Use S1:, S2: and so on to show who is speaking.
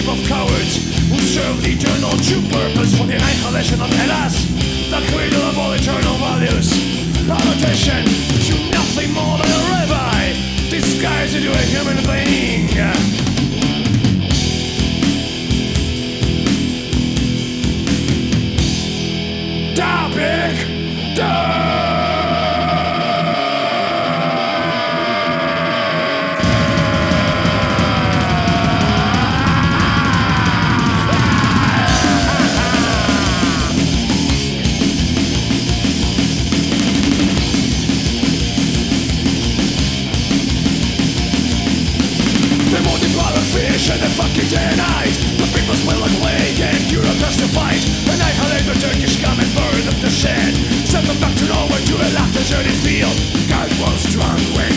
S1: dictatorship of cowards who serve the eternal true purpose for the annihilation of Hellas, the cradle of all eternal values. Politician, you nothing more than a rabbi disguised into a human being. Topic They fucking denied. The people's will and way and you don't have to fight. And I hate the Turkish come and burn up the shit. Send them back to Norway to a laughter journey field. God was drunk when